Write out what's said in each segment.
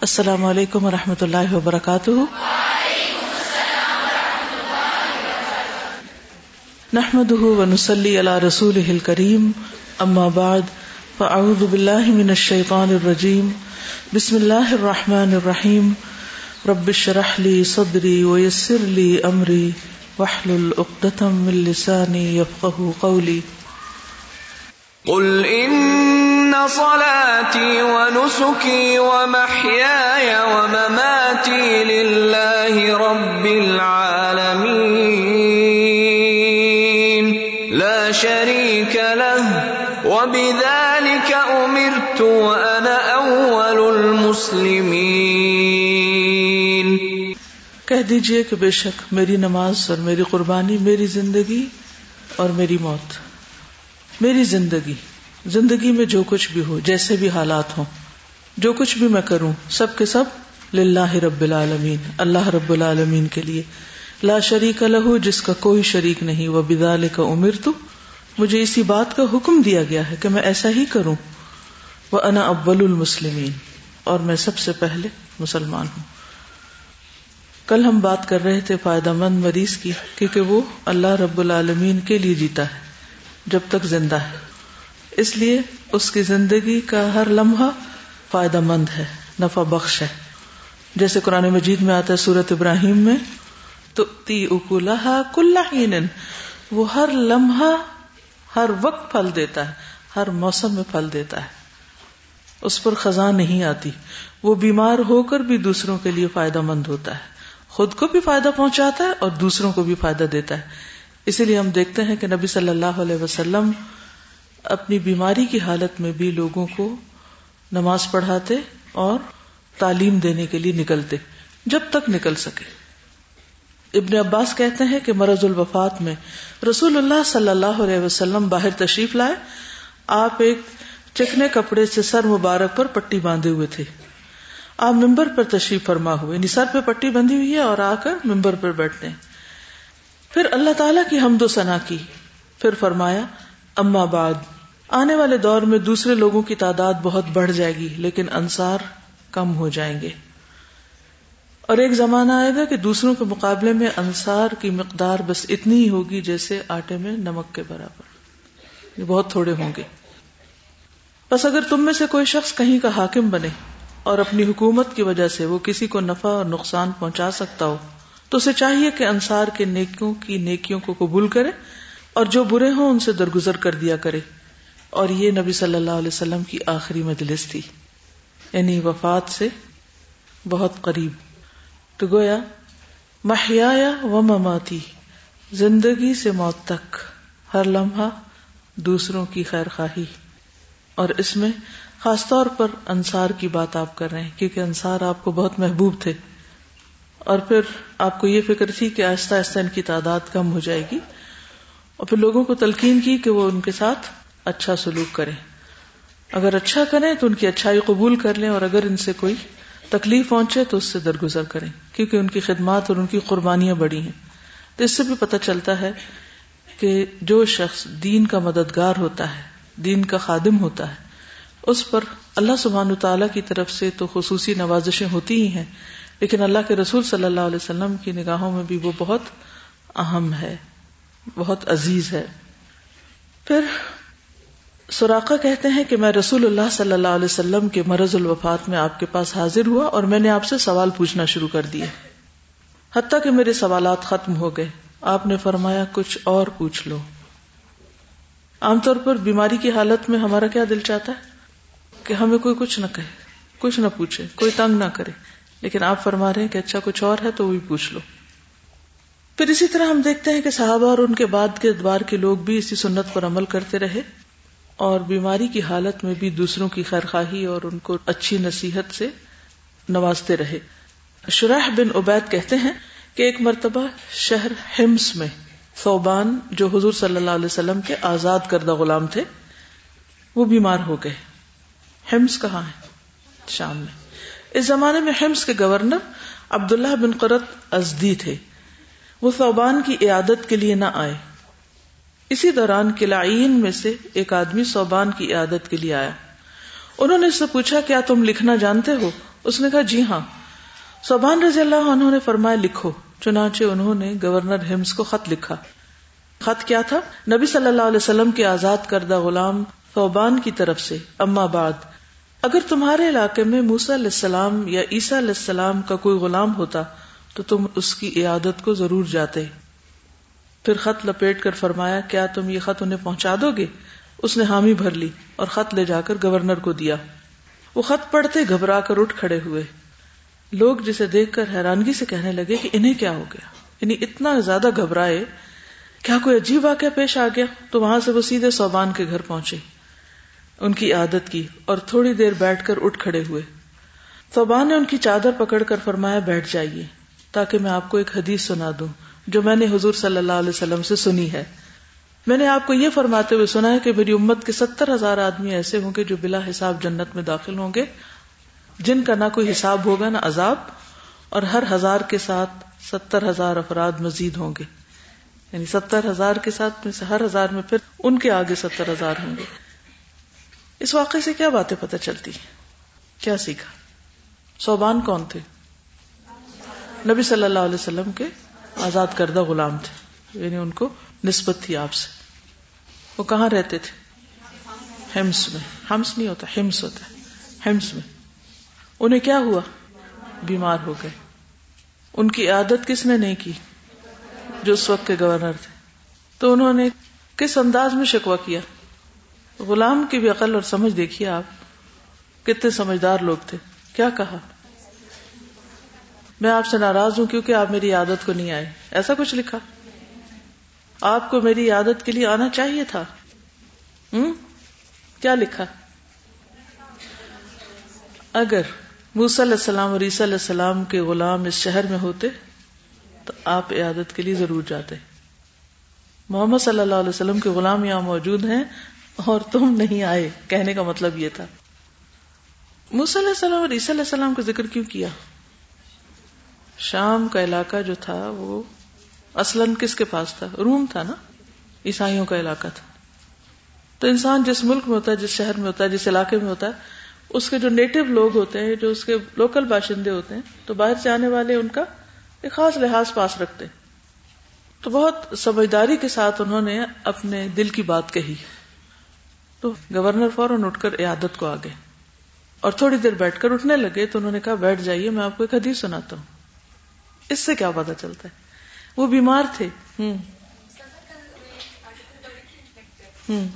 السلام علیکم و رحمۃ اللہ وبرکاتہ۔ نحمد ونسلی علی رسول کریم اما بعد، فاعوذ باللہ من الشیطان الرجیم، بسم اللہ الرحمن الرحیم، رب اشرح لی صدری ویسر لی امری، واحلل عقدة من لسانی یفقهوا قولی۔ قل ان صلاتي ونسكي ومحياي ومماتي لله رب العالمين. لا شريك له، وبذلك امرت وانا اول المسلمين. کہہ دیجیے کہ بے شک میری نماز اور میری قربانی، میری زندگی اور میری موت، میری زندگی۔ زندگی میں جو کچھ بھی ہو، جیسے بھی حالات ہوں، جو کچھ بھی میں کروں، سب کے سب للہ رب العالمین، اللہ رب العالمین کے لیے۔ لا شریک لہو، جس کا کوئی شریک نہیں۔ وہ بدال کا عمر تو مجھے اسی بات کا حکم دیا گیا ہے کہ میں ایسا ہی کروں۔ وہ انا ابل المسلمین اور میں سب سے پہلے مسلمان ہوں۔ کل ہم بات کر رہے تھے فائدہ مند مریض کی، کیونکہ وہ اللہ رب العالمین کے لیے جیتا ہے، جب تک زندہ ہے۔ اس لیے اس کی زندگی کا ہر لمحہ فائدہ مند ہے، نفع بخش ہے۔ جیسے قرآن مجید میں آتا ہے سورت ابراہیم میں تو تی اکولہ کل وہ ہر لمحہ، ہر وقت پھل دیتا ہے، ہر موسم میں پھل دیتا ہے۔ اس پر خزاں نہیں آتی۔ وہ بیمار ہو کر بھی دوسروں کے لیے فائدہ مند ہوتا ہے۔ خود کو بھی فائدہ پہنچاتا ہے اور دوسروں کو بھی فائدہ دیتا ہے۔ اسی لیے ہم دیکھتے ہیں کہ نبی صلی اللہ علیہ وسلم اپنی بیماری کی حالت میں بھی لوگوں کو نماز پڑھاتے اور تعلیم دینے کے لیے نکلتے، جب تک نکل سکے۔ ابن عباس کہتے ہیں کہ مرض الوفات میں رسول اللہ صلی اللہ علیہ وسلم باہر تشریف لائے۔ آپ ایک چکنے کپڑے سے سر مبارک پر پٹی باندھے ہوئے تھے۔ آپ ممبر پر تشریف فرما ہوئے یعنی سر پہ پٹی بندھی ہوئی ہے اور آ کر ممبر پر بیٹھتے پھر اللہ تعالیٰ کی حمد و ثنا کی، پھر فرمایا، اما بعد آنے والے دور میں دوسرے لوگوں کی تعداد بہت بڑھ جائے گی، لیکن انصار کم ہو جائیں گے۔ اور ایک زمانہ آئے گا کہ دوسروں کے مقابلے میں انصار کی مقدار بس اتنی ہی ہوگی جیسے آٹے میں نمک کے برابر۔ یہ بہت تھوڑے ہوں گے۔ بس اگر تم میں سے کوئی شخص کہیں کا حاکم بنے اور اپنی حکومت کی وجہ سے وہ کسی کو نفع اور نقصان پہنچا سکتا ہو، تو اسے چاہیے کہ انصار کے نیکیوں کی نیکیوں کو قبول کرے اور جو برے ہوں ان سے درگزر کر دیا کرے۔ اور یہ نبی صلی اللہ علیہ وسلم کی آخری مجلس تھی۔ یعنی وفات سے بہت قریب۔ تو گویا محیا و مماتی، زندگی سے موت تک، ہر لمحہ دوسروں کی خیر خواہی۔ اور اس میں خاص طور پر انصار کی بات آپ کر رہے ہیں، کیونکہ انصار آپ کو بہت محبوب تھے۔ اور پھر آپ کو یہ فکر تھی کہ آہستہ آہستہ ان کی تعداد کم ہو جائے گی۔ اور پھر لوگوں کو تلقین کی کہ وہ ان کے ساتھ اچھا سلوک کریں۔ اگر اچھا کریں تو ان کی اچھائی قبول کر لیں اور اگر ان سے کوئی تکلیف پہنچے تو اس سے درگزر کریں، کیونکہ ان کی خدمات اور ان کی قربانیاں بڑی ہیں۔ تو اس سے بھی پتہ چلتا ہے کہ جو شخص دین کا مددگار ہوتا ہے، دین کا خادم ہوتا ہے، اس پر اللہ سبحان تعالیٰ کی طرف سے تو خصوصی نوازشیں ہوتی ہی ہیں، لیکن اللہ کے رسول صلی اللہ علیہ وسلم کی نگاہوں میں بھی وہ بہت اہم ہے، بہت عزیز ہے۔ پھر سوراخا کہتے ہیں کہ میں رسول اللہ صلی اللہ علیہ وسلم کے مرض الوفات میں آپ کے پاس حاضر ہوا اور میں نے آپ سے سوال پوچھنا شروع کر دیا حتیٰ کہ میرے سوالات ختم ہو گئے۔ آپ نے فرمایا، کچھ اور پوچھ لو۔ عام طور پر بیماری کی حالت میں ہمارا کیا دل چاہتا ہے؟ کہ ہمیں کوئی کچھ نہ کہے، کچھ نہ پوچھے، کوئی تنگ نہ کرے۔ لیکن آپ فرما رہے ہیں کہ اچھا کچھ اور ہے تو وہ بھی پوچھ لو۔ پھر اسی طرح ہم دیکھتے ہیں کہ صحابہ اور ان کے بعد کے ادوار کے لوگ بھی اسی سنت پر عمل کرتے رہے۔ اور بیماری کی حالت میں بھی دوسروں کی خیر خواہی اور ان کو اچھی نصیحت سے نوازتے رہے۔ شرح بن عبید کہتے ہیں کہ ایک مرتبہ شہر ہمس میں صوبان جو حضور صلی اللہ علیہ وسلم کے آزاد کردہ غلام تھے، وہ بیمار ہو گئے۔ ہمس کہاں ہے؟ شام میں۔ اس زمانے میں ہمس کے گورنر عبداللہ بن قرت ازدی تھے۔ وہ صوبان کی عیادت کے لیے نہ آئے۔ اسی دوران کلائین میں سے ایک آدمی صوبان کی عیادت کے لیے آیا۔ انہوں نے اس سے پوچھا، کیا تم لکھنا جانتے ہو؟ اس نے کہا جی ہاں۔ صوبان رضی اللہ عنہ نے فرمایا، لکھو چنانچہ انہوں نے گورنر ہمس کو خط لکھا۔ خط کیا تھا؟ نبی صلی اللہ علیہ وسلم کے آزاد کردہ غلام صوبان کی طرف سے۔ اما بعد، اگر تمہارے علاقے میں موسا علیہ السلام یا عیسیٰ علیہ السلام کا کوئی غلام ہوتا، تو تم اس کی عیادت کو ضرور جاتے۔ پھر خط لپیٹ کر فرمایا، کیا تم یہ خط انہیں پہنچا دو گے؟ اس نے حامی بھر لی اور خط لے جا کر گورنر کو دیا۔ وہ خط پڑھتے گھبرا کر اٹھ کھڑے ہوئے۔ لوگ جسے دیکھ کر حیرانگی سے کہنے لگے کہ انہیں کیا ہو گیا؟ یعنی اتنا زیادہ گھبرائے، کیا کوئی عجیب واقعہ پیش آ گیا؟ تو وہاں سے وہ سیدھے صوبان کے گھر پہنچے۔ ان کی عادت کی اور تھوڑی دیر بیٹھ کر اٹھ کھڑے ہوئے۔ صوبان نے ان کی چادر پکڑ کر فرمایا، بیٹھ جائیے، تاکہ میں آپ کو ایک حدیث سنا دوں۔ جو میں نے حضور صلی اللہ علیہ وسلم سے سنی ہے۔ میں نے آپ کو یہ فرماتے ہوئے سنا ہے کہ میری امت کے ستر ہزار آدمی ایسے ہوں گے جو بلا حساب جنت میں داخل ہوں گے، جن کا نہ کوئی حساب ہوگا نہ عذاب، اور ہر ہزار کے ساتھ ستر ہزار افراد مزید ہوں گے۔ یعنی ستر ہزار کے ساتھ میں سے ہر ہزار میں پھر ان کے آگے ستر ہزار ہوں گے۔ اس واقعے سے کیا باتیں پتہ چلتی کیا سیکھا؟ صوبان کون تھے؟ نبی صلی اللہ علیہ وسلم کے آزاد کردہ غلام تھے۔ یعنی ان کو نسبت تھی آپ سے۔ وہ کہاں رہتے تھے؟ ہمس میں۔ ہمس نہیں ہوتا، ہمس ہوتا ہے۔ ہمس میں۔ انہیں کیا ہوا؟ بیمار ہو گئے۔ ان کی عادت کس نے نہیں کی؟ جو اس وقت کے گورنر تھے۔ تو انہوں نے کس انداز میں شکوا کیا؟ غلام کی بھی عقل اور سمجھ دیکھیے آپ، کتنے سمجھدار لوگ تھے۔ کیا کہا؟ میں آپ سے ناراض ہوں کیونکہ آپ میری عادت کو نہیں آئے۔ ایسا کچھ لکھا؟ آپ کو میری عادت کے لیے آنا چاہیے تھا۔ ہوں کیا لکھا؟ اگر موسی علیہ السلام اور عیسی علیہ السلام کے غلام اس شہر میں ہوتے، تو آپ عیادت کے لیے ضرور جاتے۔ محمد صلی اللہ علیہ وسلم کے غلام یہاں موجود ہیں اور تم نہیں آئے۔ کہنے کا مطلب یہ تھا۔ موسی علیہ السلام اور عیسی علیہ السلام کا ذکر کیوں کیا؟ شام کا علاقہ جو تھا وہ اصلاً کس کے پاس تھا؟ روم تھا نا؟ عیسائیوں کا علاقہ تھا۔ تو انسان جس ملک میں ہوتا ہے، جس شہر میں ہوتا ہے، جس علاقے میں ہوتا ہے، اس کے جو نیٹو لوگ ہوتے ہیں، جو اس کے لوکل باشندے ہوتے ہیں، تو باہر سے آنے والے ان کا ایک خاص لحاظ پاس رکھتے تو بہت سمجھداری کے ساتھ انہوں نے اپنے دل کی بات کہی۔ تو گورنر فوراً اٹھ کر عیادت کو آگے اور تھوڑی دیر بیٹھ کر اٹھنے لگے۔ تو انہوں نے کہا، بیٹھ جائیے، میں آپ کو ایک حدیث سناتا ہوں۔ اس سے کیا پتا چلتا ہے؟ وہ بیمار تھے۔ ہوں۔ ہوں۔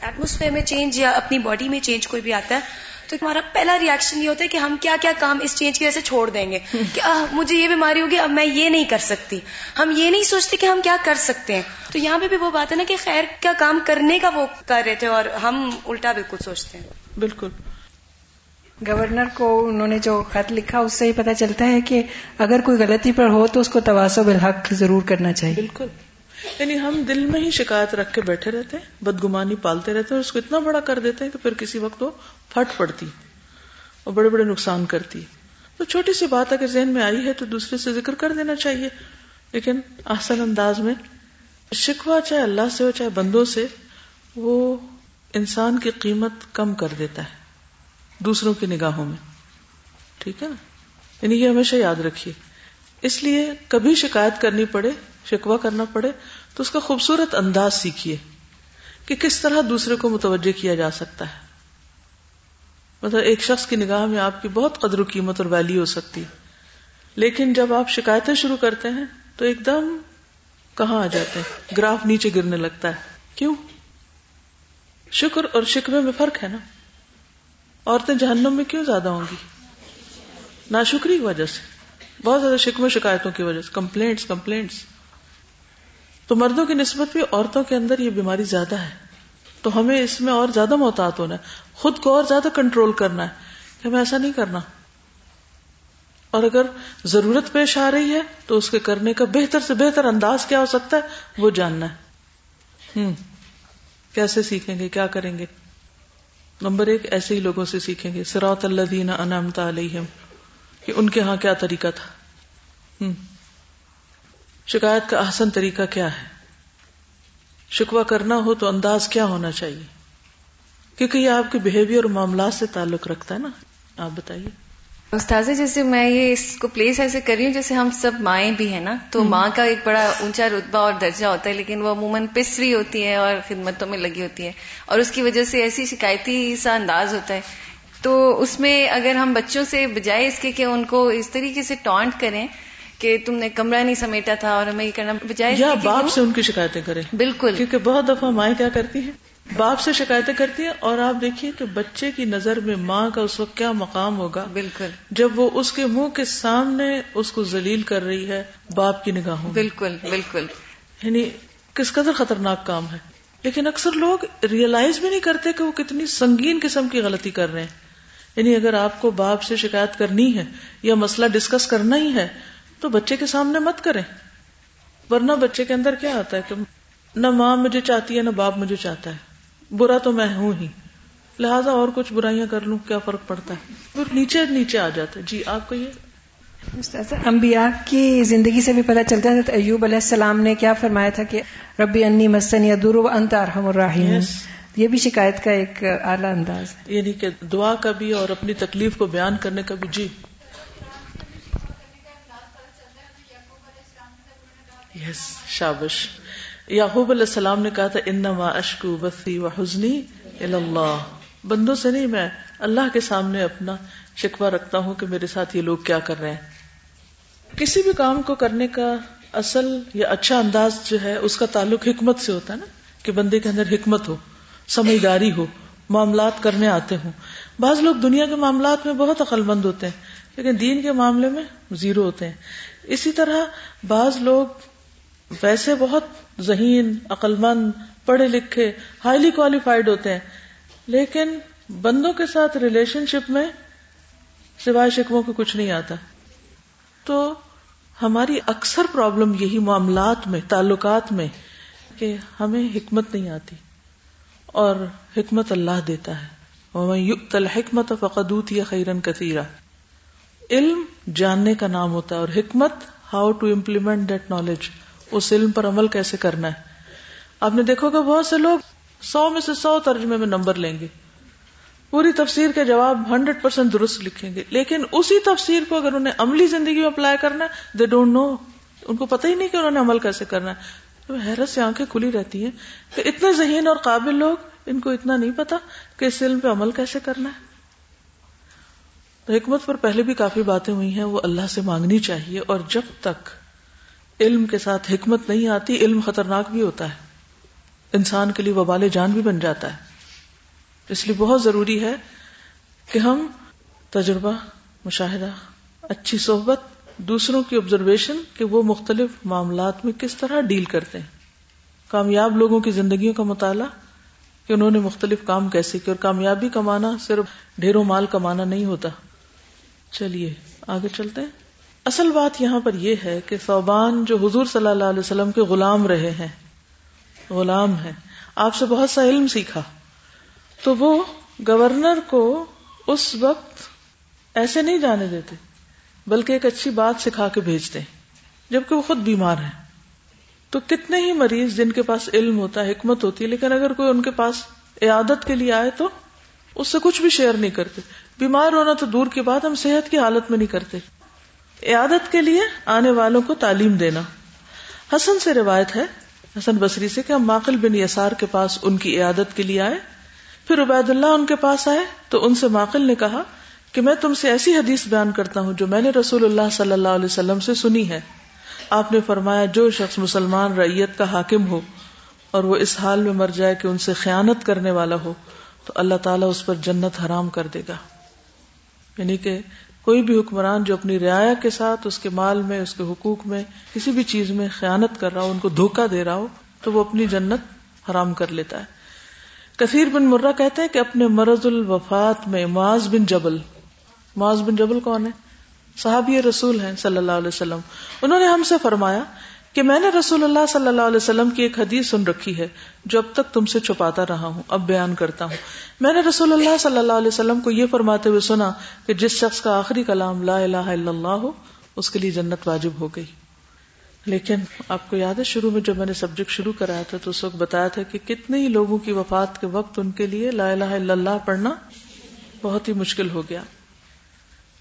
ایٹموسفیئر میں چینج یا اپنی باڈی میں چینج کوئی بھی آتا ہے تو ہمارا پہلا ریئیکشن یہ ہوتا ہے کہ ہم کیا کیا کام اس چینج کی وجہ سے چھوڑ دیں گے۔ کہ مجھے یہ بیماری ہوگی اب میں یہ نہیں کر سکتی۔ ہم یہ نہیں سوچتے کہ ہم کیا کر سکتے ہیں۔ تو یہاں پہ بھی وہ بات ہے نا کہ خیر کیا کام کرنے کا وہ کر رہے تھے اور ہم الٹا بالکل سوچتے ہیں۔ بالکل۔ گورنر کو انہوں نے جو خط لکھا، اس سے ہی پتا چلتا ہے کہ اگر کوئی غلطی پر ہو تو اس کو تواسو بالحق ضرور کرنا چاہیے۔ بالکل۔ یعنی ہم دل میں ہی شکایت رکھ کے بیٹھے رہتے ہیں، بدگمانی پالتے رہتے ہیں اور اس کو اتنا بڑا کر دیتے ہیں کہ پھر کسی وقت وہ پھٹ پڑتی اور بڑے بڑے نقصان کرتی۔ تو چھوٹی سی بات اگر ذہن میں آئی ہے تو دوسرے سے ذکر کر دینا چاہیے۔ لیکن آسان انداز میں شکوا چاہے اللہ سے ہو، چاہے بندوں سے، وہ انسان کی قیمت کم کر دیتا ہے۔ دوسروں کی نگاہوں میں۔ ٹھیک ہے نا؟ یعنی یہ ہمیشہ یاد رکھیے۔ اس لیے کبھی شکایت کرنی پڑے شکوا کرنا پڑے، تو اس کا خوبصورت انداز سیکھیے کہ کس طرح دوسرے کو متوجہ کیا جا سکتا ہے۔ مطلب ایک شخص کی نگاہ میں آپ کی بہت قدر و قیمت اور ویلی ہو سکتی لیکن جب آپ شکایتیں شروع کرتے ہیں، تو ایک دم کہاں آ جاتے ہیں؟ گراف نیچے گرنے لگتا ہے۔ کیوں؟ شکر اور شکوے میں فرق ہے نا۔ عورتیں جہنم میں کیوں زیادہ ہوں گی؟ ناشکری کی وجہ سے۔ بہت زیادہ شکم شکایتوں کی وجہ سے۔ کمپلینٹس کمپلینٹس تو مردوں کی نسبت بھی عورتوں کے اندر یہ بیماری زیادہ ہے۔ تو ہمیں اس میں اور زیادہ محتاط ہونا ہے۔ خود کو اور زیادہ کنٹرول کرنا ہے کہ ہمیں ایسا نہیں کرنا۔ اور اگر ضرورت پیش آ رہی ہے تو اس کے کرنے کا بہتر سے بہتر انداز کیا ہو سکتا ہے، وہ جاننا ہے۔ ہوں کیسے سیکھیں گے؟ کیا کریں گے؟ نمبر ایک، ایسے ہی لوگوں سے سیکھیں گے۔ سراط اللہ دینا انمتا علیہم۔ کہ ان کے ہاں کیا طریقہ تھا؟ شکایت کا احسن طریقہ کیا ہے؟ شکوا کرنا ہو تو انداز کیا ہونا چاہیے؟ کیونکہ یہ آپ کے بہیویئر اور معاملات سے تعلق رکھتا ہے نا۔ آپ بتائیے۔ استاذ جیسے میں یہ اس کو پلیس ایسے کر رہی ہوں جیسے ہم سب مائیں بھی ہیں نا تو ماں کا ایک بڑا اونچا رتبہ اور درجہ ہوتا ہے لیکن وہ عموماً پسری ہوتی ہے اور خدمتوں میں لگی ہوتی ہے۔ اور اس کی وجہ سے ایسی شکایتی سا انداز ہوتا ہے۔ تو اس میں اگر ہم بچوں سے بجائے اس کے کہ ان کو اس طریقے سے ٹانٹ کریں کہ تم نے کمرہ نہیں سمیٹا تھا اور ہمیں یہ کرنا بجائے یا باپ سے ان کی شکایتیں کریں۔ بالکل۔ کیونکہ بہت دفعہ مائیں کیا کرتی ہیں؟ باپ سے شکایتیں کرتی ہیں اور آپ دیکھیے کہ بچے کی نظر میں ماں کا اس وقت کیا مقام ہوگا؟ بالکل۔ جب وہ اس کے منہ کے سامنے اس کو ذلیل کر رہی ہے باپ کی نگاہوں بالکل بالکل۔ یعنی کس قدر خطرناک کام ہے۔ لیکن اکثر لوگ ریئلائز بھی نہیں کرتے کہ وہ کتنی سنگین قسم کی غلطی کر رہے ہیں۔ یعنی اگر آپ کو باپ سے شکایت کرنی ہے یا مسئلہ ڈسکس کرنا ہی ہے تو بچے کے سامنے مت کریں۔ ورنہ بچے کے اندر کیا آتا ہے کہ نہ ماں مجھے چاہتی ہے نہ باپ مجھے چاہتا ہے۔ برا تو میں ہوں ہی۔ لہٰذا اور کچھ برائیاں کر لوں کیا فرق پڑتا ہے؟ پھر نیچے نیچے آ جاتا ہے۔ جی آپ کو یہ انبیاء کی زندگی سے بھی پتہ چلتا ہے ایوب علیہ السلام نے کیا فرمایا تھا کہ ربی انی مسن یا دور انت ارحم الراحمین۔ یہ بھی شکایت کا ایک اعلیٰ انداز ہے۔ یعنی کہ دعا کا بھی اور اپنی تکلیف کو بیان کرنے کا بھی۔ جی۔ یس شابش۔ یعقوب علیہ السلام نے کہا تھا، انما اشکو بثی و حزنی اللہ بندوں سے نہیں، میں اللہ کے سامنے اپنا شکوہ رکھتا ہوں کہ میرے ساتھ یہ لوگ کیا کر رہے ہیں۔ کسی بھی کام کو کرنے کا اصل یا اچھا انداز جو ہے، اس کا تعلق حکمت سے ہوتا ہے نا، کہ بندے کے اندر حکمت ہو، سمجھداری ہو، معاملات کرنے آتے ہوں۔ بعض لوگ دنیا کے معاملات میں بہت عقل مند ہوتے ہیں، لیکن دین کے معاملے میں زیرو ہوتے ہیں۔ اسی طرح بعض لوگ ویسے بہت ذہین عقل مند پڑھے لکھے ہائیلی کوالیفائڈ ہوتے ہیں۔ لیکن بندوں کے ساتھ ریلیشن شپ میں سوائے شکموں کو کچھ نہیں آتا۔ تو ہماری اکثر پرابلم یہی معاملات میں، تعلقات میں کہ ہمیں حکمت نہیں آتی اور حکمت اللہ دیتا ہے۔ حکمت فقدوت یا خیرن کثیرہ علم جاننے کا نام ہوتا ہے اور حکمت how to implement that knowledge اس علم پر عمل کیسے کرنا ہے؟ آپ نے دیکھو گا بہت سے لوگ سو میں سے سو ترجمے میں نمبر لیں گے۔ پوری تفسیر کے جواب ہنڈریڈ پرسینٹ درست لکھیں گے۔ لیکن اسی تفسیر کو اگر انہیں عملی زندگی میں اپلائی کرنا ہے دے ڈونٹ نو ان کو پتہ ہی نہیں کہ انہوں نے عمل کیسے کرنا ہے۔ حیرت سے آنکھیں کھلی رہتی ہیں کہ اتنے ذہین اور قابل لوگ ان کو اتنا نہیں پتا کہ اس علم پہ عمل کیسے کرنا ہے۔ تو حکمت پر پہلے بھی کافی باتیں ہوئی ہیں، وہ اللہ سے مانگنی چاہیے اور جب تک علم کے ساتھ حکمت نہیں آتی، علم خطرناک بھی ہوتا ہے۔ انسان کے لیے وبال جان بھی بن جاتا ہے۔ اس لیے بہت ضروری ہے کہ ہم تجربہ، مشاہدہ، اچھی صحبت، دوسروں کی آبزرویشن کہ وہ مختلف معاملات میں کس طرح ڈیل کرتے ہیں۔ کامیاب لوگوں کی زندگیوں کا مطالعہ کہ انہوں نے مختلف کام کیسے کیے اور کامیابی کمانا صرف ڈھیروں مال کمانا نہیں ہوتا۔ چلیے، آگے چلتے ہیں۔ اصل بات یہاں پر یہ ہے کہ صوبان جو حضور صلی اللہ علیہ وسلم کے غلام رہے ہیں، غلام ہیں، آپ سے بہت سا علم سیکھا۔ تو وہ گورنر کو اس وقت ایسے نہیں جانے دیتے، بلکہ ایک اچھی بات سکھا کے بھیجتے، جبکہ وہ خود بیمار ہیں۔ تو کتنے ہی مریض جن کے پاس علم ہوتا ہے حکمت ہوتی ہے لیکن اگر کوئی ان کے پاس عیادت کے لیے آئے تو اس سے کچھ بھی شیئر نہیں کرتے۔ بیمار ہونا تو دور کی بات، ہم صحت کی حالت میں نہیں کرتے۔ عیادت کے لیے آنے والوں کو تعلیم دینا۔ حسن سے روایت ہے، حسن بصری سے کہ ہم ماقل بن یسار کے پاس ان کی عیادت کے لیے آئے۔ پھر عبید اللہ ان کے پاس آئے تو ان سے ماقل نے کہا کہ میں تم سے ایسی حدیث بیان کرتا ہوں جو میں نے رسول اللہ صلی اللہ علیہ وسلم سے سنی ہے۔ آپ نے فرمایا، جو شخص مسلمان ریت کا حاکم ہو اور وہ اس حال میں مر جائے کہ ان سے خیانت کرنے والا ہو، تو اللہ تعالیٰ اس پر جنت حرام کر دے گا۔ یعنی کہ کوئی بھی حکمران جو اپنی رعایا کے ساتھ اس کے مال میں، اس کے حقوق میں کسی بھی چیز میں خیانت کر رہا ہو، ان کو دھوکا دے رہا ہو، تو وہ اپنی جنت حرام کر لیتا ہے۔ کثیر بن مرہ کہتے ہیں کہ اپنے مرض الوفات میں معاذ بن جبل۔ معاذ بن جبل کون ہے؟ صحابی رسول ہیں صلی اللہ علیہ وسلم۔ انہوں نے ہم سے فرمایا کہ میں نے رسول اللہ صلی اللہ علیہ وسلم کی ایک حدیث سن رکھی ہے جو اب تک تم سے چھپاتا رہا ہوں، اب بیان کرتا ہوں۔ میں نے رسول اللہ صلی اللہ علیہ وسلم کو یہ فرماتے ہوئے سنا کہ جس شخص کا آخری کلام لا الہ الا اللہ ہو، اس کے لیے جنت واجب ہو گئی۔ لیکن آپ کو یاد ہے شروع میں جب میں نے سبجیکٹ شروع کرایا تھا تو اس وقت بتایا تھا کہ کتنے ہی لوگوں کی وفات کے وقت ان کے لیے لا الہ الا اللہ پڑھنا بہت ہی مشکل ہو گیا۔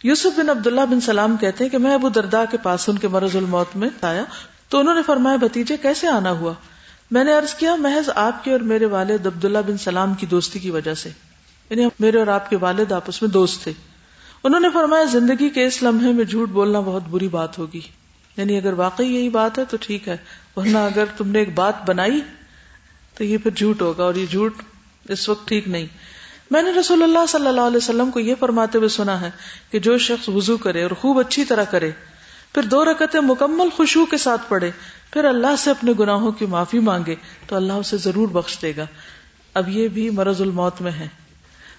یوسف بن عبداللہ بن سلام کہتے ہیں کہ میں ابو دردا کے پاس ان کے مرض الموت میں آیا۔ تو انہوں نے فرمایا بتیجے کیسے آنا ہوا؟ میں نے عرض کیا، محض آپ کے اور میرے والد عبداللہ بن سلام کی دوستی کی وجہ سے۔ یعنی میرے اور آپ کے والد آپس میں دوست تھے۔ انہوں نے فرمایا، زندگی کے اس لمحے میں جھوٹ بولنا بہت بری بات ہوگی۔ یعنی اگر واقعی یہی بات ہے تو ٹھیک ہے، ورنہ اگر تم نے ایک بات بنائی تو یہ پھر جھوٹ ہوگا اور یہ جھوٹ اس وقت ٹھیک نہیں۔ میں نے رسول اللہ صلی اللہ علیہ وسلم کو یہ فرماتے ہوئے سنا ہے کہ جو شخص وضو کرے اور خوب اچھی طرح کرے پھر دو رکتیں مکمل خوشبو کے ساتھ پڑھے، پھر اللہ سے اپنے گناہوں کی معافی مانگے تو اللہ اسے ضرور بخش دے گا۔ اب یہ بھی مرض الموت میں ہے۔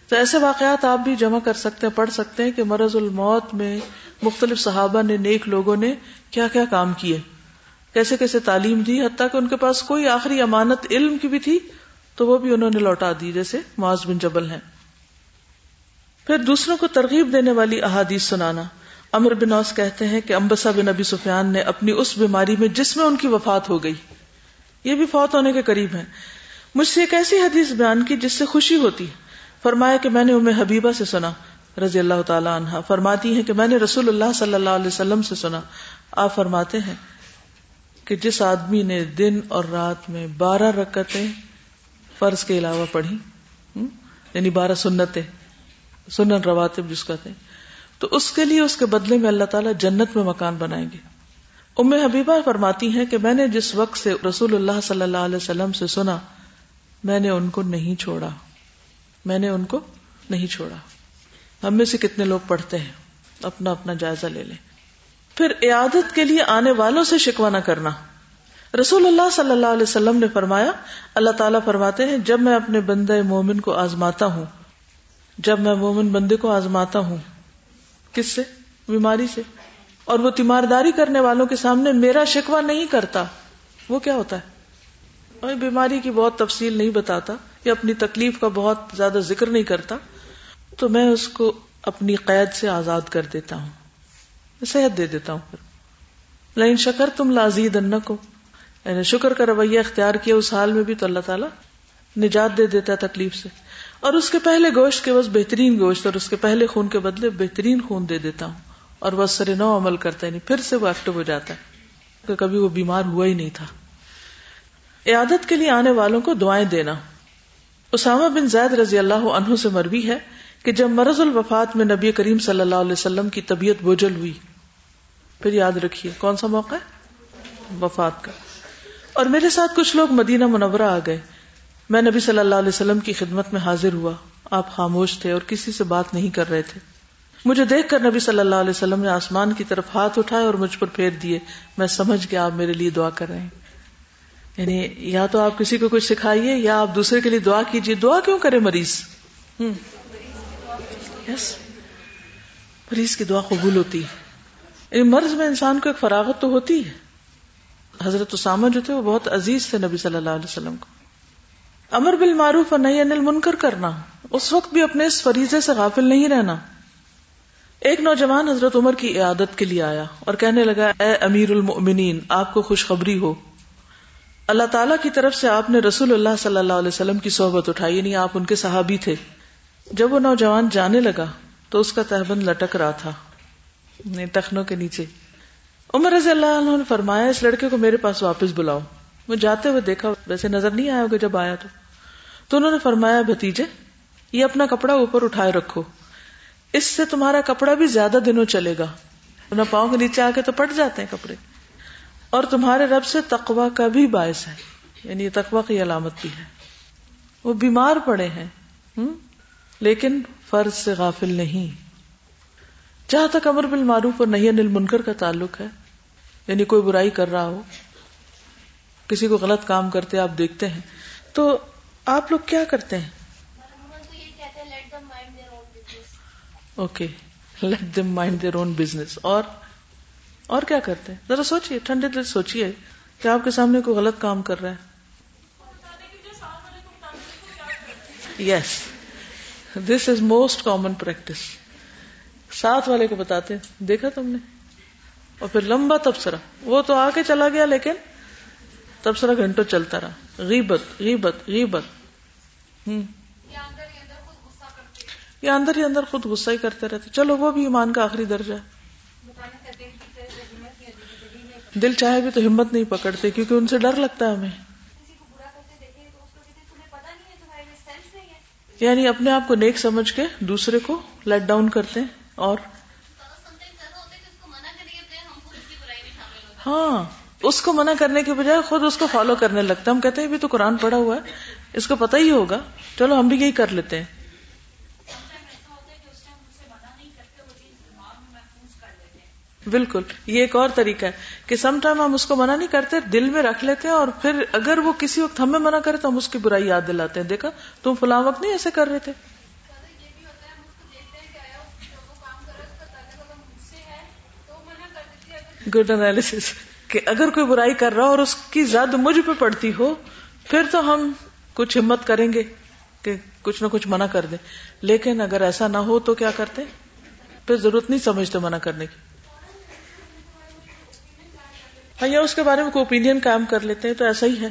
تو ایسے واقعات آپ بھی جمع کر سکتے ہیں، پڑھ سکتے ہیں کہ مرض الموت میں مختلف صحابہ نے، نیک لوگوں نے کیا کیا کام کیے۔ کیسے کیسے تعلیم دی، حتیٰ کہ ان کے پاس کوئی آخری امانت علم کی بھی تھی تو وہ بھی انہوں نے لوٹا دی، جیسے معاذ بن جبل ہیں۔ پھر دوسروں کو ترغیب دینے والی احادیث سنانا۔ امر بن اوس کہتے ہیں کہ امبسا بن ابی سفیان نے اپنی اس بیماری میں جس میں ان کی وفات ہو گئی، یہ بھی فوت ہونے کے قریب ہے مجھ سے ایک ایسی حدیث بیان کی جس سے خوشی ہوتی فرمایا کہ میں نے انہیں حبیبہ سے سنا، رضی اللہ تعالی عنہ۔ فرماتی ہیں کہ میں نے رسول اللہ صلی اللہ علیہ وسلم سے سنا۔ آپ فرماتے ہیں کہ جس آدمی نے دن اور رات میں بارہ رکتیں فرض کے علاوہ پڑھی یعنی بارہ سنتیں، سنن رواتب جس کا تھے تو اس کے لیے اس کے بدلے میں اللہ تعالیٰ جنت میں مکان بنائیں گے۔ ام حبیبہ فرماتی ہیں کہ میں نے جس وقت سے رسول اللہ صلی اللہ علیہ وسلم سے سنا، میں نے ان کو نہیں چھوڑا۔ میں نے ان کو نہیں چھوڑا۔ ہم میں سے کتنے لوگ پڑھتے ہیں؟ اپنا اپنا جائزہ لے لیں۔ پھر عیادت کے لیے آنے والوں سے شکوا نہ کرنا۔ رسول اللہ صلی اللہ علیہ وسلم نے فرمایا، اللہ تعالیٰ فرماتے ہیں، جب میں اپنے بندے مومن کو آزماتا ہوں، جب میں مومن بندے کو آزماتا ہوں کس سے؟ بیماری سے۔ اور وہ تیمارداری کرنے والوں کے سامنے میرا شکوا نہیں کرتا، وہ کیا ہوتا ہے؟ اور بیماری کی بہت تفصیل نہیں بتاتا یا اپنی تکلیف کا بہت زیادہ ذکر نہیں کرتا، تو میں اس کو اپنی قید سے آزاد کر دیتا ہوں۔ صحت دے دیتا ہوں پھر۔ لائن شکر تم لازید ان کو یعنی شکر کا رویہ اختیار کیا اس حال میں بھی تو اللہ تعالیٰ نجات دے دیتا ہے تکلیف سے۔ اور اس کے پہلے گوشت کے بس بہترین گوشت اور اس کے پہلے خون کے بدلے بہترین خون دے دیتا ہوں اور وہ سر نو عمل کرتا ہے نہیں، پھر سے وہ ایکٹو ہو جاتا ہے۔ کہ کبھی وہ بیمار ہوا ہی نہیں تھا۔ عیادت کے لیے آنے والوں کو دعائیں دینا۔ اسامہ بن زید رضی اللہ عنہ سے مروی ہے کہ جب مرض الوفات میں نبی کریم صلی اللہ علیہ وسلم کی طبیعت بوجھل ہوئی۔ پھر یاد رکھیے، کون سا موقع ہے؟ وفات کا۔ اور میرے ساتھ کچھ لوگ مدینہ منورہ آ گئے۔ میں نبی صلی اللہ علیہ وسلم کی خدمت میں حاضر ہوا۔ آپ خاموش تھے اور کسی سے بات نہیں کر رہے تھے۔ مجھے دیکھ کر نبی صلی اللہ علیہ وسلم نے آسمان کی طرف ہاتھ اٹھائے اور مجھ پر پھیر دیے۔ میں سمجھ گیا آپ میرے لیے دعا کر رہے ہیں۔ یعنی یا تو آپ کسی کو کچھ سکھائیے یا آپ دوسرے کے لیے دعا کیجیے۔ دعا کیوں کرے مریض؟ یس۔ مریض کی دعا قبول ہوتی ہے۔ یعنی مرض میں انسان کو ایک فراغت تو ہوتی ہے۔ حضرت اسامہ جو تھے وہ بہت عزیز تھے نبی صلی اللہ علیہ وسلم کو۔ امر بل معروف اور نئی انل منکر کرنا۔ اس وقت بھی اپنے اس فریضے سے غافل نہیں رہنا۔ ایک نوجوان حضرت عمر کی عیادت کے لیے آیا اور کہنے لگا، اے امیر المؤمنین، آپ کو خوشخبری ہو۔ اللہ تعالیٰ کی طرف سے آپ نے رسول اللہ صلی اللہ علیہ وسلم کی صحبت اٹھائی یعنی آپ ان کے صحابی تھے۔ جب وہ نوجوان جانے لگا تو اس کا تہبند لٹک رہا تھا یعنی ٹخنوں کے نیچے۔ عمر رضی اللہ عنہ نے فرمایا، اس لڑکے کو میرے پاس واپس بلاؤ۔ وہ جاتے ہوئے دیکھا، ویسے نظر نہیں آیا ہوگا جب آیا تو۔ تو انہوں نے فرمایا، بھتیجے، یہ اپنا کپڑا اوپر اٹھائے رکھو۔ اس سے تمہارا کپڑا بھی زیادہ دنوں چلے گا۔ نہ پاؤں کے نیچے آ کے تو پٹ جاتے ہیں کپڑے۔ اور تمہارے رب سے تقوا کا بھی باعث ہے۔ یعنی یہ تقوا کی علامت بھی ہے۔ وہ بیمار پڑے ہیں۔ لیکن فرض سے غافل نہیں۔ جہاں تک امر بالمعروف اور نہیں انل منکر کا تعلق ہے یعنی کوئی برائی کر رہا ہو کسی کو غلط کام کرتے آپ دیکھتے ہیں، تو آپ لوگ کیا کرتے ہیں؟ Okay let them mind their own business اور اور کیا کرتے ہیں؟ ذرا سوچیے ٹھنڈے دل سوچیے کہ آپ کے سامنے کوئی غلط کام کر رہا ہے۔ Yes this is most common practice ساتھ والے کو بتاتے دیکھا تم نے؟ اور پھر لمبا تبصرہ۔ وہ تو آ کے چلا گیا، لیکن تبصرہ گھنٹوں چلتا رہا۔ غیبت غیبت غیبت۔ یا اندر ہی اندر خود غصہ ہی کرتے رہتے۔ چلو وہ بھی ایمان کا آخری درجہ۔ ہے دل چاہے بھی تو ہمت نہیں پکڑتے، کیونکہ ان سے ڈر لگتا ہے ہمیں۔ یعنی اپنے آپ کو نیک سمجھ کے دوسرے کو لیٹ ڈاؤن کرتے ہیں اور۔ ہاں۔ اس کو منع کرنے کے بجائے خود اس کو فالو کرنے لگتا ہم کہتے ہیں بھی تو قرآن پڑھا ہوا ہے، اس کو پتہ ہی ہوگا۔ چلو، ہم بھی یہی کر لیتے ہیں۔ بالکل، یہ ایک اور طریقہ ہے کہ سم ٹائم ہم اس کو منع نہیں کرتے، دل میں رکھ لیتے ہیں اور پھر اگر وہ کسی وقت ہمیں منع کرے تو ہم اس کی برائی یاد دلاتے ہیں۔ دیکھا، تم فلاں وقت نہیں ایسے کر رہے تھے؟ گڈ انالیس کہ اگر کوئی برائی کر رہا ہو اور اس کی زد مجھ پہ پڑتی ہو، پھر تو ہم کچھ ہمت کریں گے کہ کچھ نہ کچھ منع کر دیں۔ لیکن اگر ایسا نہ ہو تو کیا کرتے؟ پھر ضرورت نہیں سمجھتے منع کرنے کی۔ ہاں یا اس کے بارے میں کوئی اوپین قائم کر لیتے ہیں تو ایسا ہی ہے۔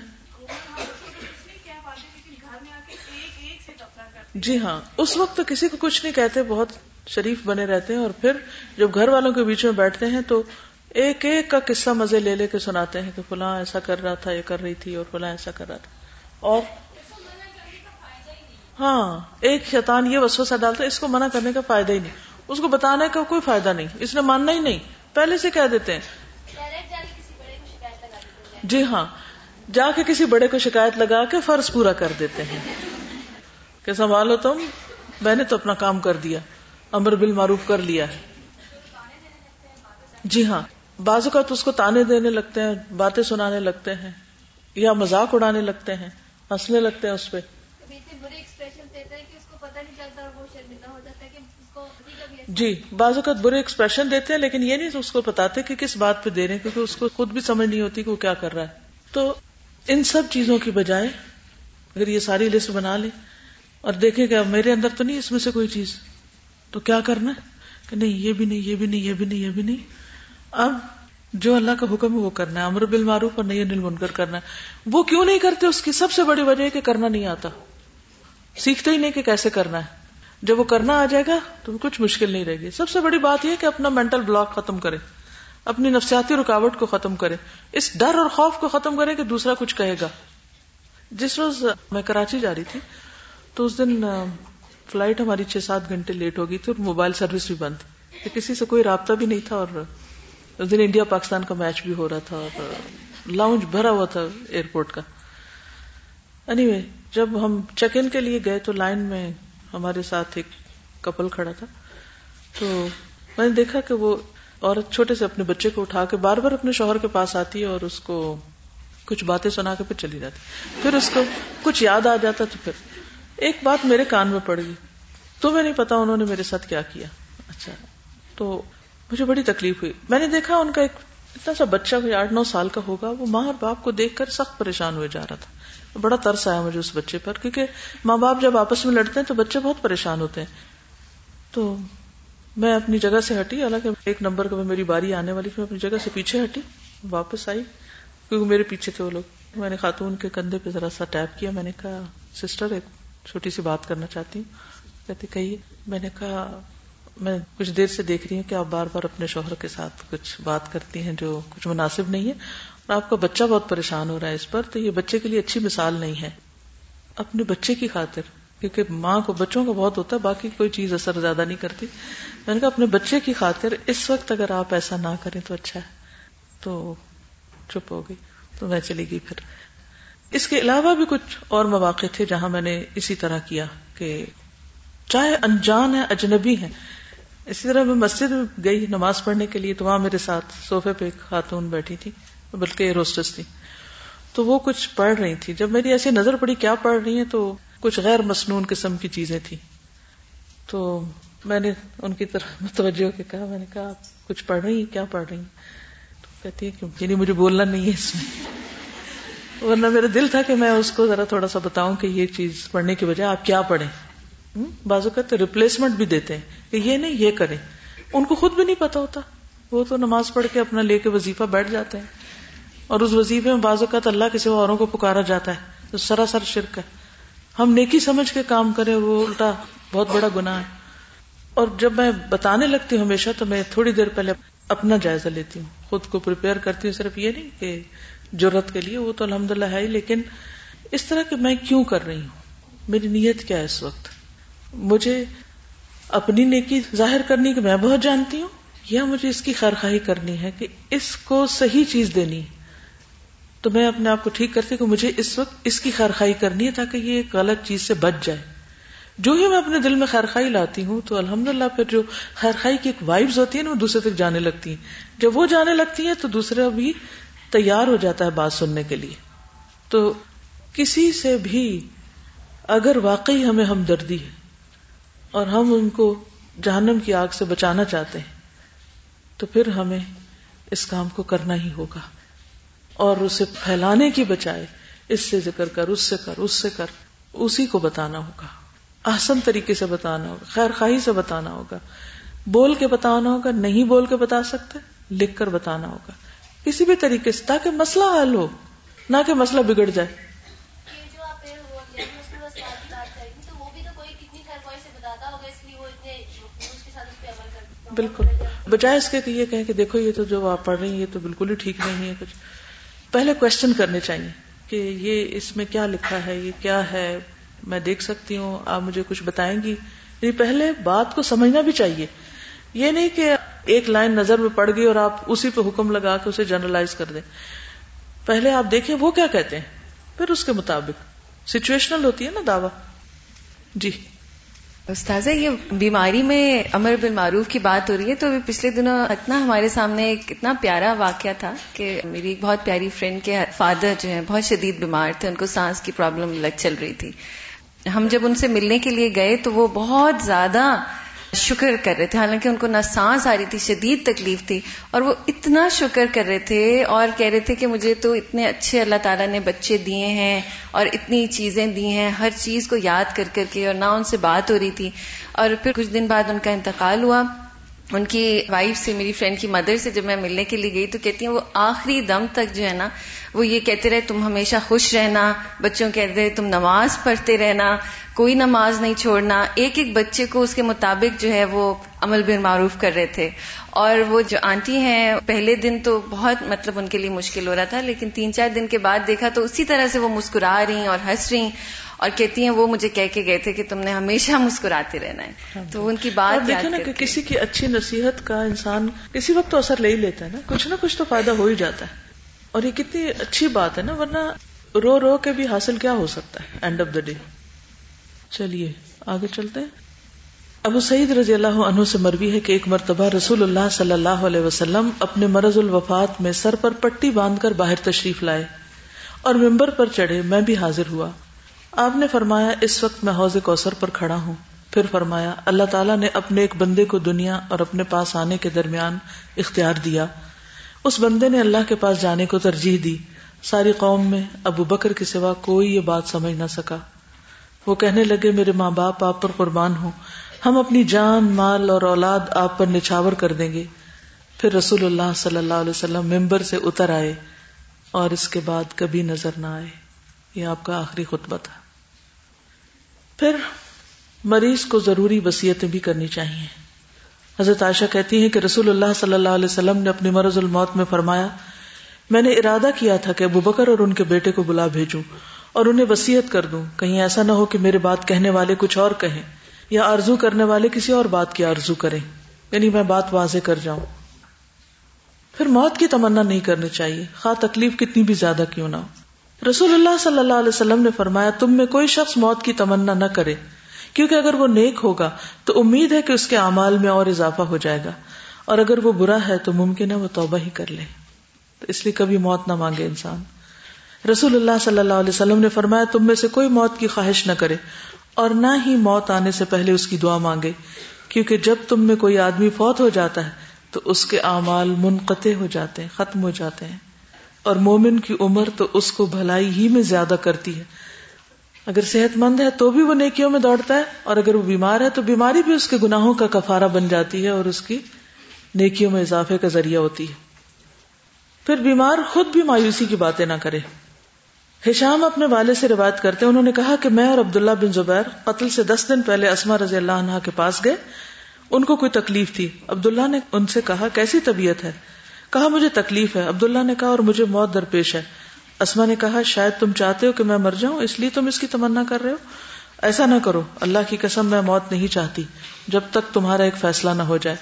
جی ہاں اس وقت تو کسی کو کچھ نہیں کہتے، بہت شریف بنے رہتے ہیں اور پھر جب گھر والوں کے بیچ میں بیٹھتے ہیں تو ایک ایک کا قصہ مزے لے لے کے سناتے ہیں کہ فلاں ایسا کر رہا تھا، یہ کر رہی تھی اور فلاں ایسا کر رہا تھا۔ اور ہاں ایک شیطان یہ وسوسہ ڈالتا ہے، اس کو منع کرنے کا فائدہ ہی نہیں۔ اس کو بتانے کا کوئی فائدہ نہیں۔ اس نے ماننا ہی نہیں۔ پہلے سے کہہ دیتے ہیں۔ جی ہاں جا کے کسی بڑے کو شکایت لگا کے فرض پورا کر دیتے ہیں۔ کہ سنبھالو تم، میں نے تو اپنا کام کر دیا، امر بل معروف کر لیا ہے۔ جی ہاں۔ کا تو اس کو تانے دینے لگتے ہیں باتیں سنانے لگتے ہیں یا مزاق اڑانے لگتے ہیں ہنسنے لگتے ہیں اس پہ۔ جی بعض اوقات برے ایکسپریشن دیتے ہیں لیکن یہ نہیں اس کو بتاتے کہ کس بات پہ دے رہے ہیں کیونکہ اس کو خود بھی سمجھ نہیں ہوتی کہ وہ کیا کر رہا ہے۔ تو ان سب چیزوں کی بجائے اگر یہ ساری لسٹ بنا لیں اور دیکھیں کہ میرے اندر تو نہیں اس میں سے کوئی چیز تو کیا کرنا ہے؟ کہ نہیں یہ بھی نہیں یہ بھی نہیں یہ بھی نہیں یہ بھی نہیں۔ اب جو اللہ کا حکم ہے وہ کرنا ہے، امر بل معروف اور نہیں انل منکر کرنا ہے۔ وہ کیوں نہیں کرتے اس کی سب سے بڑی وجہ ہے کہ کرنا نہیں آتا۔ سیکھتے ہی نہیں کہ کیسے کرنا ہے۔ جب وہ کرنا آ جائے گا تو کچھ مشکل نہیں رہے گی۔ سب سے بڑی بات یہ کہ اپنا مینٹل بلاک ختم کرے۔ اپنی نفسیاتی رکاوٹ کو ختم کرے۔ اس ڈر اور خوف کو ختم کرے کہ دوسرا کچھ کہے گا۔ جس روز میں کراچی جا رہی تھی تو اس دن فلائٹ ہماری چھ سات گھنٹے لیٹ ہو گئی تھی اور موبائل سروس بھی بند۔ تھی کسی سے کوئی رابطہ بھی نہیں تھا اور اس دن انڈیا پاکستان کا میچ بھی ہو رہا تھا اور لاؤنج بھرا ہوا تھا ایئرپورٹ کا۔ اینی anyway, جب ہم چیک ان کے لیے گئے تو لائن میں ہمارے ساتھ ایک کپل کھڑا تھا۔ تو میں نے دیکھا کہ وہ عورت چھوٹے سے اپنے بچے کو اٹھا کے بار بار اپنے شوہر کے پاس آتی ہے اور اس کو کچھ باتیں سنا کے پھر چلی جاتی پھر اس کو کچھ یاد آ جاتا تو پھر ایک بات میرے کان میں پڑ گئی۔ تو میں نہیں پتا انہوں نے میرے ساتھ کیا کیا۔ اچھا۔ تو مجھے بڑی تکلیف ہوئی۔ میں نے دیکھا ان کا ایک اتنا سا بچہ کوئی آٹھ نو سال کا ہوگا، وہ ماں اور باپ کو دیکھ کر سخت پریشان ہوئے جا رہا تھا۔ بڑا ترس آیا مجھے اس بچے پر، کیونکہ ماں باپ جب آپس میں لڑتے ہیں تو بچے بہت پریشان ہوتے ہیں۔ تو میں اپنی جگہ سے ہٹی، حالانکہ ایک نمبر کا میری باری آنے والی تھی، میں اپنی جگہ سے پیچھے ہٹی، واپس آئی، کیونکہ میرے پیچھے تھے وہ لوگ۔ میں نے خاتون کے کندھے پہ ذرا سا ٹیپ کیا، میں نے کہا سسٹر ایک چھوٹی سی بات کرنا چاہتی ہوں کہتے، کہیے میں نے کہا میں کچھ دیر سے دیکھ رہی ہوں کہ آپ بار بار اپنے شوہر کے ساتھ کچھ بات کرتی ہیں جو کچھ مناسب نہیں ہے اور آپ کا بچہ بہت پریشان ہو رہا ہے اس پر، تو یہ بچے کے لیے اچھی مثال نہیں ہے۔ اپنے بچے کی خاطر، کیونکہ ماں کو، بچوں کا بہت ہوتا ہے، باقی کوئی چیز اثر زیادہ نہیں کرتی۔ میں نے کہا اپنے بچے کی خاطر اس وقت اگر آپ ایسا نہ کریں تو اچھا ہے۔ تو چپ ہو گئی۔ تو میں چلی گئی پھر۔ اس کے علاوہ بھی کچھ اور مواقع تھے جہاں میں نے اسی طرح کیا کہ چاہے انجان ہے اجنبی ہے اسی طرح میں مسجد میں گئی نماز پڑھنے کے لیے تو وہاں میرے ساتھ سوفے پہ ایک خاتون بیٹھی تھی، بلکہ روسٹس تھی۔ تو وہ کچھ پڑھ رہی تھی۔ جب میری ایسی نظر پڑی کیا پڑھ رہی ہیں تو کچھ غیر مصنون قسم کی چیزیں تھی تو میں نے ان کی طرف متوجہ کے کہا، میں نے کہا، آپ کچھ پڑھ رہی ہیں؟ کیا پڑھ رہی ہیں؟ تو کہتی ہے کہ یعنی مجھے بولنا نہیں ہے اس میں۔ ورنہ میرا دل تھا کہ میں اس کو ذرا تھوڑا سا بتاؤں کہ یہ چیز پڑھنے کی وجہ آپ کیا پڑھیں؟ بازو کہتے ریپلیسمنٹ بھی دیتے ہیں کہ یہ نہیں، یہ کریں۔ ان کو خود بھی نہیں پتا ہوتا۔ وہ تو نماز پڑھ کے اپنا لے کے وظیفہ بیٹھ جاتے ہیں۔ اور اس وظیفے میں بعض اوقات اللہ کے سوا اوروں کو پکارا جاتا ہے۔ تو سراسر شرک ہے۔ ہم نیکی سمجھ کے کام کریں، وہ الٹا بہت بڑا گناہ ہے۔ اور جب میں بتانے لگتی ہوں ہمیشہ، تو میں تھوڑی دیر پہلے اپنا جائزہ لیتی ہوں۔ خود کو پریپیئر کرتی ہوں، صرف یہ نہیں کہ ضرورت کے لیے، وہ تو الحمد للہ ہے ہی، لیکن اس طرح کہ میں کیوں کر رہی ہوں؟ میری نیت کیا ہے اس وقت؟ مجھے اپنی نیکی ظاہر کرنی کہ میں بہت جانتی ہوں، یا مجھے اس کی خیر خواہی کرنی ہے کہ اس کو صحیح چیز دینی تو میں اپنے آپ کو ٹھیک کرتی کہ مجھے اس وقت اس کی خیر خواہی کرنی ہے تاکہ یہ ایک غلط چیز سے بچ جائے۔ جو ہی میں اپنے دل میں خیر خائی لاتی ہوں تو الحمد للہ پھر جو خیرخائی کی ایک وائبز ہوتی ہیں نا، وہ دوسرے تک جانے لگتی ہیں۔ جب وہ جانے لگتی ہیں تو دوسرا بھی تیار ہو جاتا ہے بات سننے کے لیے۔ تو کسی سے بھی اگر واقعی ہمیں ہمدردی ہے اور ہم ان کو جہنم کی آگ سے بچانا چاہتے ہیں، تو پھر ہمیں اس کام کو کرنا ہی ہوگا۔ اور اسے پھیلانے کی بچائے اس سے ذکر کر، اس سے کر، اس سے کر، اسی کو بتانا ہوگا۔ آسن طریقے سے بتانا ہوگا، خیر خواہی سے بتانا ہوگا۔ بول کے بتانا ہوگا، نہیں بول کے بتا سکتے، لکھ کر بتانا ہوگا۔ کسی بھی طریقے سے، تاکہ مسئلہ حل ہو، نہ کہ مسئلہ بگڑ جائے۔ بالکل۔ بجائے اس کے کہ یہ کہیں کہ دیکھو یہ تو جو آپ پڑھ رہی ہیں، یہ تو بالکل ہی ٹھیک نہیں ہے، کچھ۔ پہلے کوشچن کرنے چاہیے کہ یہ اس میں کیا لکھا ہے، یہ کیا ہے؟ میں دیکھ سکتی ہوں، آپ مجھے کچھ بتائیں گی۔ یعنی پہلے بات کو سمجھنا بھی چاہیے۔ یہ نہیں کہ ایک لائن نظر میں پڑ گئی اور آپ اسی پہ حکم لگا کے اسے جنرلائز کر دیں۔ پہلے آپ دیکھیں وہ کیا کہتے ہیں، پھر اس کے مطابق۔ سچویشنل ہوتی ہے نا دعوی۔ جی۔ استاذہ، یہ بیماری میں امر بن معروف کی بات ہو رہی ہے تو پچھلے دنوں اتنا ہمارے سامنے ایک اتنا پیارا واقعہ تھا کہ میری ایک بہت پیاری فرینڈ کے فادر جو ہے بہت شدید بیمار تھے، ان کو سانس کی پرابلم لگ چل رہی تھی۔ ہم جب ان سے ملنے کے لیے گئے تو وہ بہت زیادہ شکر کر رہے تھے، حالانکہ ان کو نہ سانس آ رہی تھی، شدید تکلیف تھی، اور وہ اتنا شکر کر رہے تھے اور کہہ رہے تھے کہ مجھے تو اتنے اچھے اللہ تعالیٰ نے بچے دیے ہیں اور اتنی چیزیں دی ہیں، ہر چیز کو یاد کر کر کے اور نہ ان سے بات ہو رہی تھی۔ اور پھر کچھ دن بعد ان کا انتقال ہوا۔ ان کی وائف سے، میری فرینڈ کی مدر سے جب میں ملنے کے لیے گئی تو کہتی ہیں وہ آخری دم تک جو ہے نا وہ یہ کہتے رہے، تم ہمیشہ خوش رہنا، بچوں کہتے رہے، تم نماز پڑھتے رہنا، کوئی نماز نہیں چھوڑنا. ایک ایک بچے کو اس کے مطابق جو ہے وہ عمل بن معروف کر رہے تھے۔ اور وہ جو آنٹی ہیں، پہلے دن تو بہت مطلب ان کے لیے مشکل ہو رہا تھا، لیکن تین چار دن کے بعد دیکھا تو اسی طرح سے وہ مسکرا رہی اور ہنس رہی۔ اور کہتی ہیں وہ مجھے کہہ کے گئے تھے کہ تم نے ہمیشہ مسکراتے رہنا ہے۔ ہاں۔ تو ان کی بات نا کہ کسی کی اچھی نصیحت کا انسان کسی وقت تو اثر لے ہی لیتا ہے نا۔ کچھ نہ کچھ تو فائدہ ہو ہی جاتا ہے۔ اور یہ کتنی اچھی بات ہے نا ورنہ رو رو کے بھی حاصل کیا ہو سکتا ہے اینڈ آف دا ڈے چلیے آگے چلتے ہیں۔ ابو سعید رضی اللہ عنہ سے مروی ہے کہ ایک مرتبہ رسول اللہ صلی اللہ علیہ وسلم اپنے مرض الوفات میں سر پر پٹی باندھ کر باہر تشریف لائے اور ممبر پر چڑھے میں بھی حاضر ہوا۔ آپ نے فرمایا، اس وقت میں حوض کوثر پر کھڑا ہوں۔ پھر فرمایا، اللہ تعالیٰ نے اپنے ایک بندے کو دنیا اور اپنے پاس آنے کے درمیان اختیار دیا۔ اس بندے نے اللہ کے پاس جانے کو ترجیح دی۔ ساری قوم میں ابو بکر کے سوا کوئی یہ بات سمجھ نہ سکا۔ وہ کہنے لگے، میرے ماں باپ، آپ پر قربان ہوں۔ ہم اپنی جان، مال اور اولاد آپ پر نچھاور کر دیں گے۔ پھر رسول اللہ صلی اللہ علیہ وسلم ممبر سے اتر آئے اور اس کے بعد کبھی نظر نہ آئے۔ یہ آپ کا آخری خطبہ تھا۔ پھر مریض کو ضروری وسیعتیں بھی کرنی چاہیے۔ حضرت عائشہ کہتی ہیں کہ رسول اللہ صلی اللہ علیہ وسلم نے اپنی مرض الموت میں فرمایا، میں نے ارادہ کیا تھا کہ ابو بکر اور ان کے بیٹے کو بلا بھیجوں اور انہیں وسیعت کر دوں۔ کہیں ایسا نہ ہو کہ میرے بات کہنے والے کچھ اور کہیں یا آرزو کرنے والے کسی اور بات کی آرزو کریں۔ یعنی میں بات واضح کر جاؤں۔ پھر موت کی تمنا نہیں کرنی چاہیے۔ خواہ تکلیف کتنی بھی زیادہ کیوں نہ ہو۔ رسول اللہ صلی اللہ علیہ وسلم نے فرمایا، تم میں کوئی شخص موت کی تمنا نہ کرے، کیونکہ اگر وہ نیک ہوگا تو امید ہے کہ اس کے اعمال میں اور اضافہ ہو جائے گا، اور اگر وہ برا ہے تو ممکن ہے وہ توبہ ہی کر لے۔ تو اس لیے کبھی موت نہ مانگے انسان۔ رسول اللہ صلی اللہ علیہ وسلم نے فرمایا، تم میں سے کوئی موت کی خواہش نہ کرے، اور نہ ہی موت آنے سے پہلے اس کی دعا مانگے، کیونکہ جب تم میں کوئی آدمی فوت ہو جاتا ہے تو اس کے اعمال منقطع ہو جاتے ہیں، ختم ہو جاتے ہیں۔ اور مومن کی عمر تو اس کو بھلائی ہی میں زیادہ کرتی ہے۔ اگر صحت مند ہے تو بھی وہ نیکیوں میں دوڑتا ہے، اور اگر وہ بیمار ہے تو بیماری بھی اس کے گناہوں کا کفارہ بن جاتی ہے اور اس کی نیکیوں میں اضافے کا ذریعہ ہوتی ہے۔ پھر بیمار خود بھی مایوسی کی باتیں نہ کرے۔ ہشام اپنے والد سے روایت کرتے انہوں نے کہا کہ میں اور عبداللہ بن زبیر قتل سے دس دن پہلے اسما رضی اللہ عنہ کے پاس گئے۔ ان کو کوئی تکلیف تھی۔ عبداللہ نے ان سے کہا، کیسی طبیعت ہے؟ کہا مجھے تکلیف ہے۔ عبداللہ نے کہا اور مجھے موت درپیش ہے۔ اسما نے کہا، شاید تم چاہتے ہو کہ میں مر جاؤں، اس لیے تم اس کی تمنا کر رہے ہو۔ ایسا نہ کرو، اللہ کی قسم میں موت نہیں چاہتی۔ جب تک تمہارا ایک فیصلہ نہ ہو جائے۔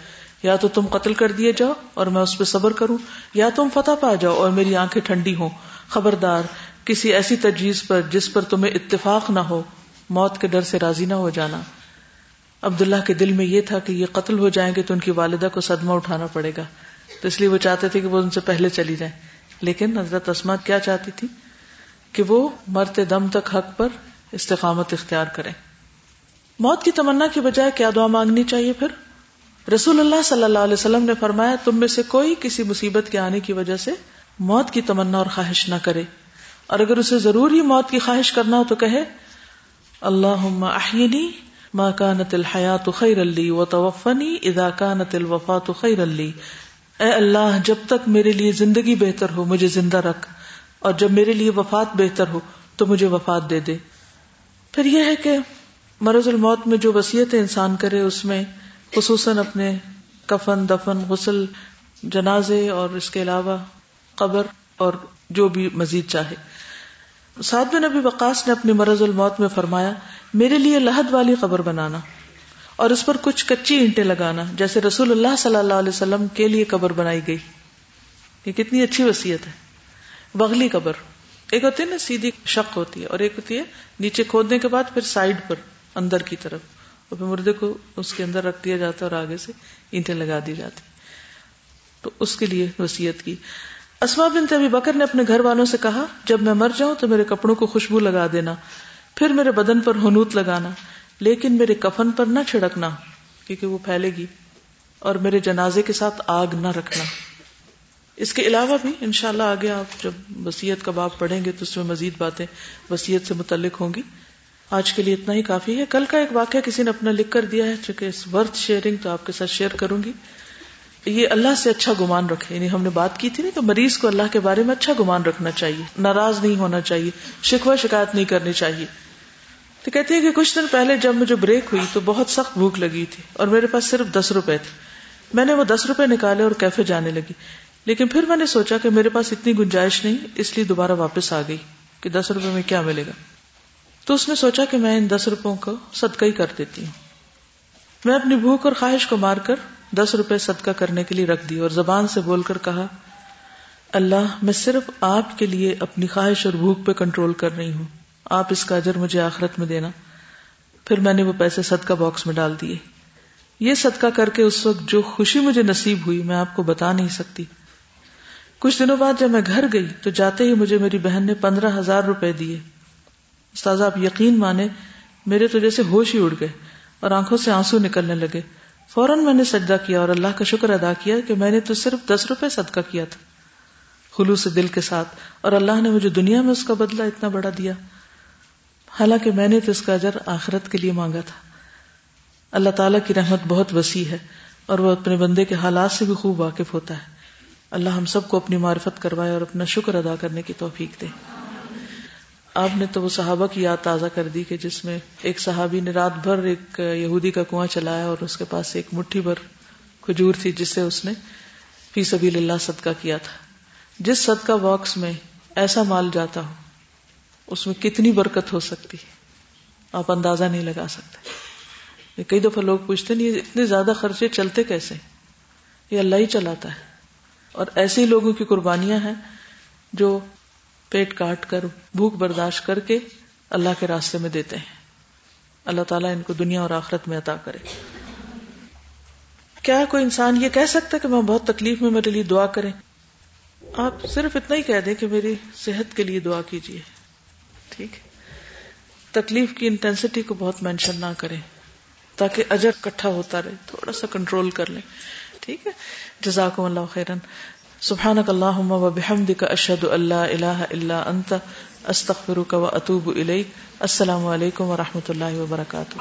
یا تو تم قتل کر دیے جاؤ اور میں اس پہ صبر کروں، یا تم فتح پا جاؤ اور میری آنکھیں ٹھنڈی ہوں۔ خبردار، کسی ایسی تجویز پر جس پر تمہیں اتفاق نہ ہو، موت کے ڈر سے راضی نہ ہو جانا۔ عبداللہ کے دل میں یہ تھا کہ یہ قتل ہو جائیں گے تو ان کی والدہ کو صدمہ اٹھانا پڑے گا۔ تو اس لیے وہ چاہتے تھے کہ وہ ان سے پہلے چلی جائیں لیکن حضرت اسمت کیا چاہتی تھی؟ کہ وہ مرتے دم تک حق پر استقامت اختیار کریں۔ موت کی تمنا کی بجائے کیا دعا مانگنی چاہیے پھر؟ رسول اللہ صلی اللہ علیہ وسلم نے فرمایا، تم میں سے کوئی کسی مصیبت کے آنے کی وجہ سے موت کی تمنا اور خواہش نہ کرے۔ اور اگر اسے ضرور ہی موت کی خواہش کرنا ہو تو کہے اللہ احینی ما کانت الحیات خیر علی و توفنی اذا کانت الوفات خیر علی اے اللہ، جب تک میرے لیے زندگی بہتر ہو، مجھے زندہ رکھ۔ اور جب میرے لیے وفات بہتر ہو، تو مجھے وفات دے دے۔ پھر یہ ہے کہ مرض الموت میں جو وسیعت انسان کرے، اس میں خصوصاً اپنے کفن، دفن، غسل، جنازے اور اس کے علاوہ قبر اور جو بھی مزید چاہے۔ سعد بن نبی وقاص نے اپنی مرض الموت میں فرمایا، میرے لیے لہد والی قبر بنانا۔ اور اس پر کچھ کچی اینٹیں لگانا، جیسے رسول اللہ صلی اللہ علیہ وسلم کے لیے قبر بنائی گئی۔ یہ کتنی اچھی وسیعت ہے۔ بغلی قبر۔ ایک ہوتی ہے نا، سیدھی شک ہوتی ہے، اور ایک ہوتی ہے نیچے کھودنے کے بعد پھر سائڈ پر، اندر کی طرف۔ اور پھر مردے کو اس کے اندر رکھ دیا جاتا ہے اور آگے سے اینٹیں لگا دی جاتی تو اس کے لیے وسیعت کی۔ اسما بن ابی بکر نے اپنے گھر والوں سے کہا، جب میں مر جاؤں تو میرے کپڑوں کو خوشبو لگا دینا، پھر میرے بدن پر ہنوت لگانا۔ لیکن میرے کفن پر نہ چھڑکنا، کیونکہ وہ پھیلے گی، اور میرے جنازے کے ساتھ آگ نہ رکھنا۔ اس کے علاوہ بھی انشاءاللہ اللہ آگے آپ جب وسیعت کا باب پڑھیں گے تو اس میں مزید باتیں وسیعت سے متعلق ہوں گی۔ آج کے لیے اتنا ہی کافی ہے۔ کل کا ایک واقعہ کسی نے اپنا لکھ کر دیا ہے، چونکہ اس ورتھ شیئرنگ تو آپ کے ساتھ شیئر کروں گی۔ یہ اللہ سے اچھا گمان رکھے۔ یعنی ہم نے بات کی تھی نا کہ مریض کو اللہ کے بارے میں اچھا گمان رکھنا چاہیے، ناراض نہیں ہونا چاہیے، شکوہ شکایت نہیں کرنی چاہیے۔ تو کہتے ہیں کہ کچھ دن پہلے جب مجھے بریک ہوئی تو بہت سخت بھوک لگی تھی اور میرے پاس صرف دس روپے تھے۔ میں نے وہ دس روپے نکالے اور کیفے جانے لگی۔ لیکن پھر میں نے سوچا کہ میرے پاس اتنی گنجائش نہیں، اس لیے دوبارہ واپس آ گئی کہ دس روپے میں کیا ملے گا۔ تو اس نے سوچا کہ میں ان دس روپوں کو صدقہ ہی کر دیتی ہوں۔ میں اپنی بھوک اور خواہش کو مار کر دس روپے صدقہ کرنے کے لیے رکھ دی اور زبان سے بول کر کہا، اللہ، میں صرف آپ کے لیے اپنی خواہش اور بھوک پہ کنٹرول کر رہی ہوں۔ آپ اس کا اجر مجھے آخرت میں دینا۔ پھر میں نے وہ پیسے صدقہ باکس میں ڈال دیے۔ یہ صدقہ کر کے اس وقت جو خوشی مجھے نصیب ہوئی میں آپ کو بتا نہیں سکتی۔ کچھ دنوں بعد جب میں گھر گئی تو جاتے ہی مجھے میری بہن نے پندرہ ہزار روپے دیے۔ استاذ آپ یقین مانے، میرے تو جیسے ہوش ہی اڑ گئے اور آنکھوں سے آنسو نکلنے لگے۔ فوراً میں نے سجدہ کیا اور اللہ کا شکر ادا کیا کہ میں نے تو صرف دس روپے صدقہ کیا تھا۔ خلوص دل کے ساتھ اور اللہ نے مجھے دنیا میں اس کا بدلہ اتنا بڑا دیا۔ حالانکہ میں نے تو اس کا اجر آخرت کے لیے مانگا تھا۔ اللہ تعالیٰ کی رحمت بہت وسیع ہے اور وہ اپنے بندے کے حالات سے بھی خوب واقف ہوتا ہے۔ اللہ ہم سب کو اپنی معرفت کروائے اور اپنا شکر ادا کرنے کی توفیق دے۔ آپ نے تو وہ صحابہ کی یاد تازہ کر دی کہ جس میں ایک صحابی نے رات بھر ایک یہودی کا کنواں چلایا اور اس کے پاس ایک مٹھی بھر کھجور تھی جس سے اس نے فی سبیل اللہ صدقہ کیا تھا۔ جس صدقہ باکس میں ایسا مال جاتا ہو اس میں کتنی برکت ہو سکتی ہے؟ آپ اندازہ نہیں لگا سکتے۔ کئی دفعہ لوگ پوچھتے نہیں اتنے زیادہ خرچے چلتے کیسے؟ یہ اللہ ہی چلاتا ہے۔ اور ایسے ہی لوگوں کی قربانیاں ہیں جو پیٹ کاٹ کر، بھوک برداشت کر کے اللہ کے راستے میں دیتے ہیں۔ اللہ تعالیٰ ان کو دنیا اور آخرت میں عطا کرے۔ کیا کوئی انسان یہ کہہ سکتا کہ میں بہت تکلیف میں میرے لیے دعا کریں؟ آپ صرف اتنا ہی کہہ دیں کہ میری صحت کے لیے دعا کیجیے۔ ٹھیک تکلیف کی انٹینسٹی کو بہت مینشن نہ کریں۔ تاکہ اجر کٹھا ہوتا رہے، تھوڑا سا کنٹرول کر لیں۔ ٹھیک ہے۔ جزاکم اللہ خیرن۔ سبحانک اللہم و بحمدک اشہد اللہ الہ الا انت، استغفرک و اتوب الیک۔ السلام علیکم و رحمۃ اللہ وبرکاتہ۔